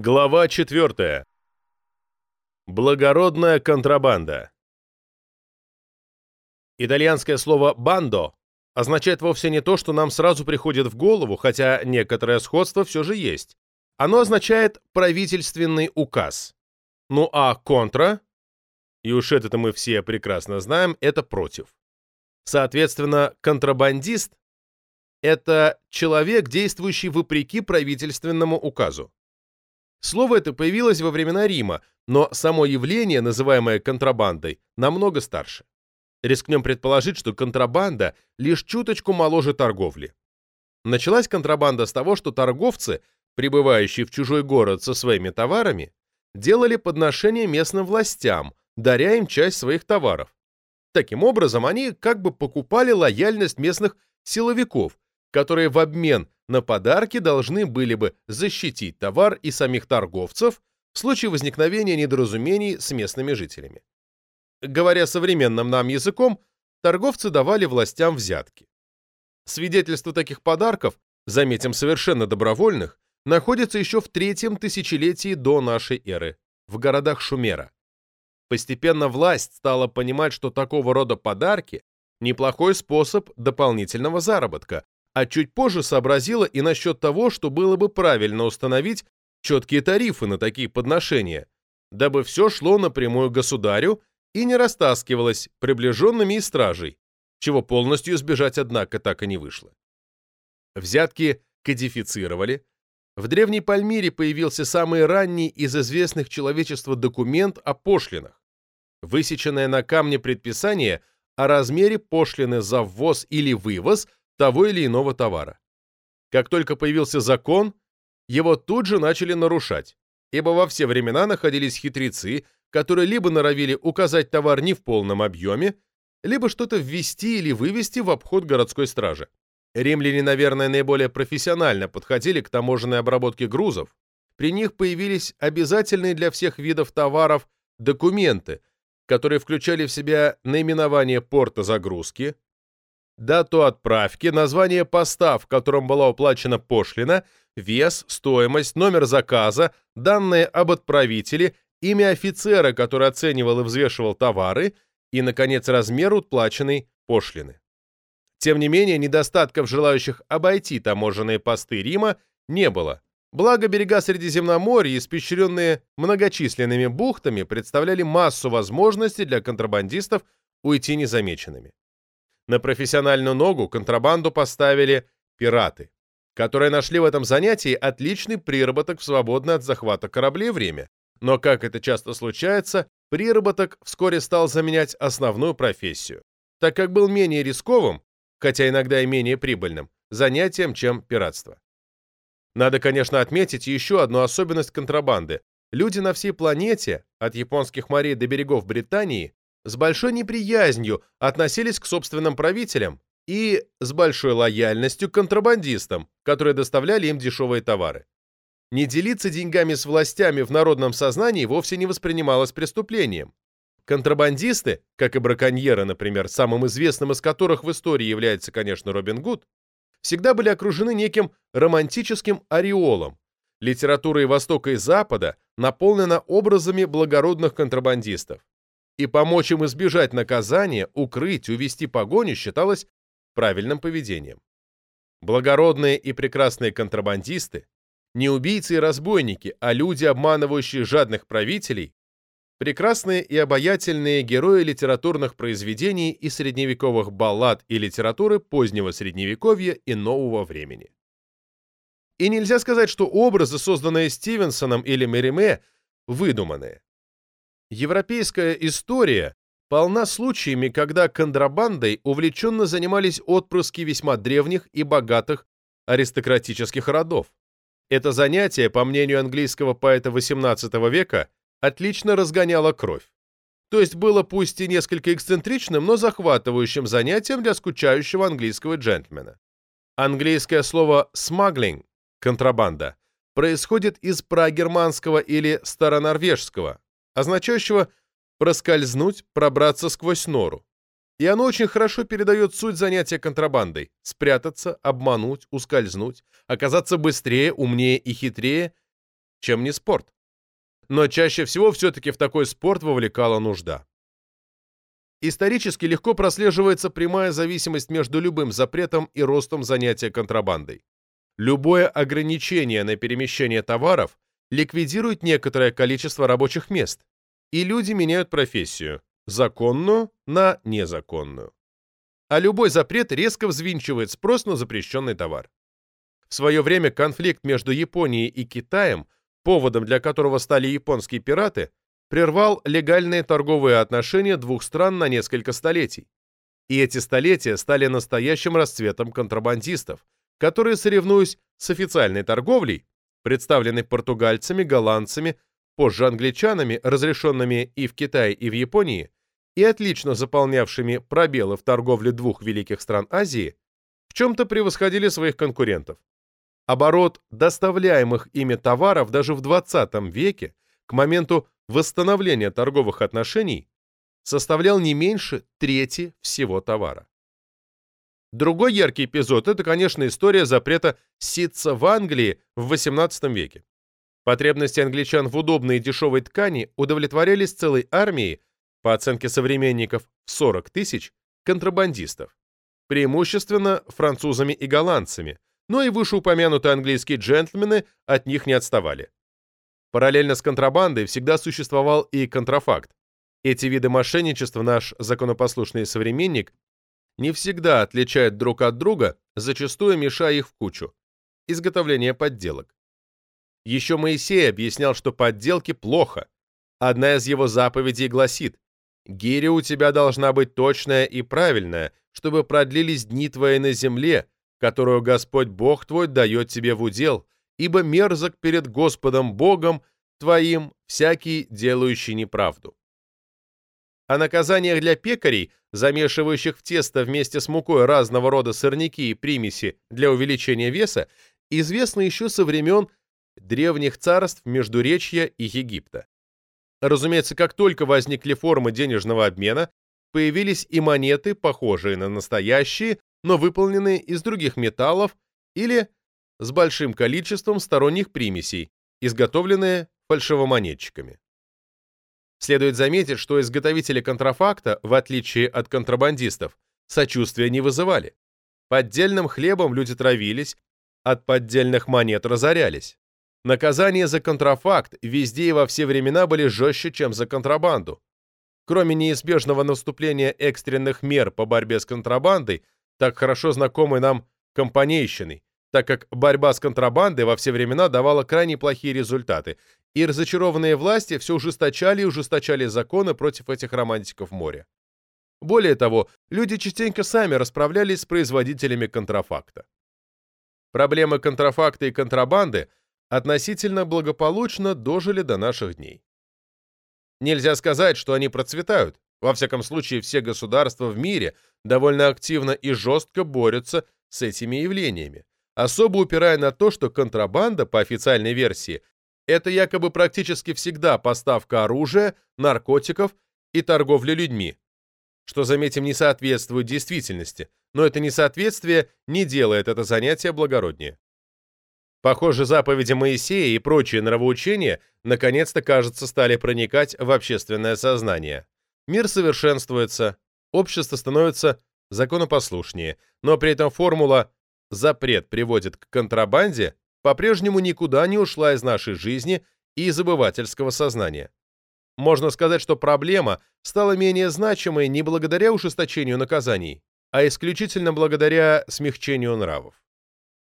Глава 4. Благородная контрабанда. Итальянское слово «бандо» означает вовсе не то, что нам сразу приходит в голову, хотя некоторое сходство все же есть. Оно означает правительственный указ. Ну а «контра» и уж это-то мы все прекрасно знаем, это против. Соответственно, контрабандист – это человек, действующий вопреки правительственному указу. Слово это появилось во времена Рима, но само явление, называемое контрабандой, намного старше. Рискнем предположить, что контрабанда лишь чуточку моложе торговли. Началась контрабанда с того, что торговцы, прибывающие в чужой город со своими товарами, делали подношения местным властям, даря им часть своих товаров. Таким образом, они как бы покупали лояльность местных силовиков, которые в обмен на подарки должны были бы защитить товар и самих торговцев в случае возникновения недоразумений с местными жителями. Говоря современным нам языком, торговцы давали властям взятки. Свидетельство таких подарков, заметим, совершенно добровольных, находится еще в третьем тысячелетии до нашей эры, в городах Шумера. Постепенно власть стала понимать, что такого рода подарки – неплохой способ дополнительного заработка, а чуть позже сообразила и насчет того, что было бы правильно установить четкие тарифы на такие подношения, дабы все шло напрямую государю и не растаскивалось приближенными и стражей, чего полностью избежать, однако, так и не вышло. Взятки кодифицировали. В Древней Пальмире появился самый ранний из известных человечеству документ о пошлинах, высеченное на камне предписание о размере пошлины за ввоз или вывоз того или иного товара. Как только появился закон, его тут же начали нарушать, ибо во все времена находились хитрецы, которые либо норовили указать товар не в полном объеме, либо что-то ввести или вывести в обход городской стражи. Римляне, наверное, наиболее профессионально подходили к таможенной обработке грузов. При них появились обязательные для всех видов товаров документы, которые включали в себя наименование порта загрузки, дату отправки, название поста, в котором была уплачена пошлина, вес, стоимость, номер заказа, данные об отправителе, имя офицера, который оценивал и взвешивал товары, и, наконец, размер уплаченной пошлины. Тем не менее, недостатков желающих обойти таможенные посты Рима не было. Благо, берега Средиземноморья, испещренные многочисленными бухтами, представляли массу возможностей для контрабандистов уйти незамеченными. На профессиональную ногу контрабанду поставили пираты, которые нашли в этом занятии отличный приработок в свободное от захвата кораблей время. Но, как это часто случается, приработок вскоре стал заменять основную профессию, так как был менее рисковым, хотя иногда и менее прибыльным, занятием, чем пиратство. Надо, конечно, отметить еще одну особенность контрабанды. Люди на всей планете, от японских морей до берегов Британии, с большой неприязнью относились к собственным правителям и с большой лояльностью к контрабандистам, которые доставляли им дешевые товары. Не делиться деньгами с властями в народном сознании вовсе не воспринималось преступлением. Контрабандисты, как и браконьеры, например, самым известным из которых в истории является, конечно, Робин Гуд, всегда были окружены неким романтическим ореолом. Литература и Востока и Запада наполнена образами благородных контрабандистов и помочь им избежать наказания, укрыть, увести погоню считалось правильным поведением. Благородные и прекрасные контрабандисты, не убийцы и разбойники, а люди, обманывающие жадных правителей, прекрасные и обаятельные герои литературных произведений и средневековых баллад и литературы позднего средневековья и нового времени. И нельзя сказать, что образы, созданные Стивенсоном или Мериме, выдуманные. Европейская история полна случаями, когда контрабандой увлеченно занимались отпрыски весьма древних и богатых аристократических родов. Это занятие, по мнению английского поэта XVIII века, отлично разгоняло кровь. То есть было пусть и несколько эксцентричным, но захватывающим занятием для скучающего английского джентльмена. Английское слово «smuggling» – контрабанда – происходит из прагерманского или старонорвежского означающего проскользнуть, пробраться сквозь нору. И оно очень хорошо передает суть занятия контрабандой – спрятаться, обмануть, ускользнуть, оказаться быстрее, умнее и хитрее чем не спорт. Но чаще всего все-таки в такой спорт вовлекала нужда. Исторически легко прослеживается прямая зависимость между любым запретом и ростом занятия контрабандой. Любое ограничение на перемещение товаров ликвидирует некоторое количество рабочих мест, и люди меняют профессию – законную на незаконную. А любой запрет резко взвинчивает спрос на запрещенный товар. В свое время конфликт между Японией и Китаем, поводом для которого стали японские пираты, прервал легальные торговые отношения двух стран на несколько столетий. И эти столетия стали настоящим расцветом контрабандистов, которые, соревнуясь с официальной торговлей, представленной португальцами, голландцами, позже англичанами, разрешенными и в Китае, и в Японии, и отлично заполнявшими пробелы в торговле двух великих стран Азии, в чем-то превосходили своих конкурентов. Оборот доставляемых ими товаров даже в 20 веке, к моменту восстановления торговых отношений составлял не меньше трети всего товара. Другой яркий эпизод – это, конечно, история запрета ситца в Англии в XVIII веке. Потребности англичан в удобной и дешевой ткани удовлетворялись целой армией, по оценке современников, в 40 тысяч, контрабандистов, преимущественно французами и голландцами, но и вышеупомянутые английские джентльмены от них не отставали. Параллельно с контрабандой всегда существовал и контрафакт. Эти виды мошенничества наш законопослушный современник не всегда отличает друг от друга, зачастую мешая их в кучу. Изготовление подделок. Еще Моисей объяснял, что подделки плохо. Одна из его заповедей гласит «Гиря у тебя должна быть точная и правильная, чтобы продлились дни твои на земле, которую Господь Бог твой дает тебе в удел, ибо мерзок перед Господом Богом твоим всякий, делающий неправду. О наказаниях для пекарей, замешивающих в тесто вместе с мукой разного рода сорняки и примеси для увеличения веса, известно еще со времен древних царств Междуречья и Египта. Разумеется, как только возникли формы денежного обмена, появились и монеты, похожие на настоящие, но выполненные из других металлов или с большим количеством сторонних примесей, изготовленные фальшивомонетчиками. Следует заметить, что изготовители контрафакта, в отличие от контрабандистов, сочувствия не вызывали. Поддельным хлебом люди травились, от поддельных монет разорялись. Наказания за контрафакт везде и во все времена были жестче, чем за контрабанду. Кроме неизбежного наступления экстренных мер по борьбе с контрабандой, так хорошо знакомой нам компанейщиной, так как борьба с контрабандой во все времена давала крайне плохие результаты, и разочарованные власти все ужесточали и ужесточали законы против этих романтиков моря. Более того, люди частенько сами расправлялись с производителями контрафакта. Проблемы контрафакта и контрабанды относительно благополучно дожили до наших дней. Нельзя сказать, что они процветают. Во всяком случае, все государства в мире довольно активно и жестко борются с этими явлениями особо упирая на то, что контрабанда, по официальной версии, это якобы практически всегда поставка оружия, наркотиков и торговля людьми, что, заметим, не соответствует действительности, но это несоответствие не делает это занятие благороднее. Похоже, заповеди Моисея и прочие нравоучения наконец-то, кажется, стали проникать в общественное сознание. Мир совершенствуется, общество становится законопослушнее, но при этом формула запрет приводит к контрабанде, по-прежнему никуда не ушла из нашей жизни и из обывательского сознания. Можно сказать, что проблема стала менее значимой не благодаря ужесточению наказаний, а исключительно благодаря смягчению нравов.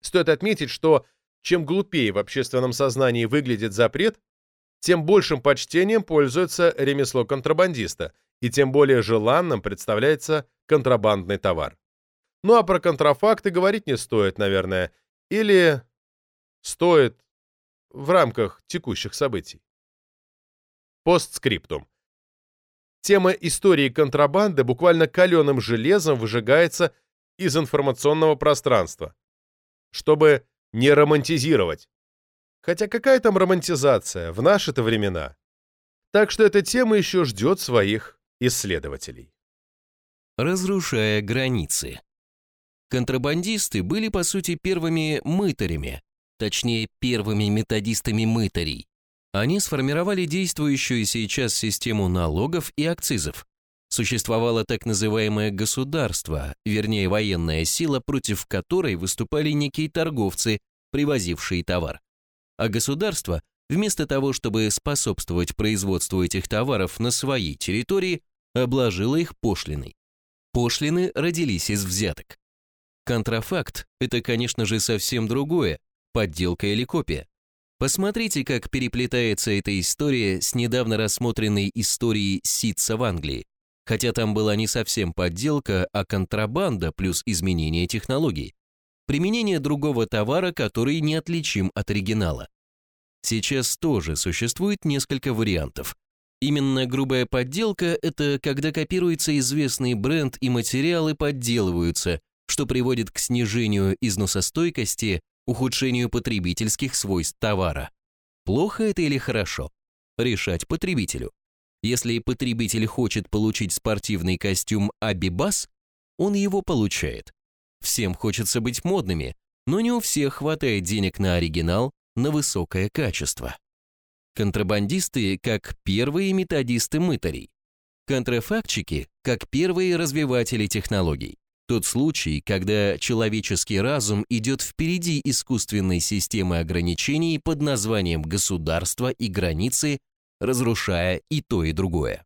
Стоит отметить, что чем глупее в общественном сознании выглядит запрет, тем большим почтением пользуется ремесло контрабандиста, и тем более желанным представляется контрабандный товар. Ну а про контрафакты говорить не стоит, наверное. Или стоит в рамках текущих событий. Постскриптум. Тема истории контрабанды буквально каленым железом выжигается из информационного пространства, чтобы не романтизировать. Хотя какая там романтизация в наши-то времена? Так что эта тема еще ждет своих исследователей. Разрушая границы. Контрабандисты были, по сути, первыми мытарями, точнее первыми методистами мытарей. Они сформировали действующую сейчас систему налогов и акцизов. Существовало так называемое государство, вернее военная сила, против которой выступали некие торговцы, привозившие товар. А государство, вместо того, чтобы способствовать производству этих товаров на своей территории, обложило их пошлиной. Пошлины родились из взяток. Контрафакт – это, конечно же, совсем другое, подделка или копия. Посмотрите, как переплетается эта история с недавно рассмотренной историей Ситца в Англии. Хотя там была не совсем подделка, а контрабанда плюс изменение технологий. Применение другого товара, который неотличим от оригинала. Сейчас тоже существует несколько вариантов. Именно грубая подделка – это когда копируется известный бренд и материалы подделываются, что приводит к снижению износостойкости, ухудшению потребительских свойств товара. Плохо это или хорошо? Решать потребителю. Если потребитель хочет получить спортивный костюм Абибас, он его получает. Всем хочется быть модными, но не у всех хватает денег на оригинал, на высокое качество. Контрабандисты как первые методисты мытарей. Контрафактчики как первые развиватели технологий. Тот случай, когда человеческий разум идет впереди искусственной системы ограничений под названием государство и границы, разрушая и то, и другое.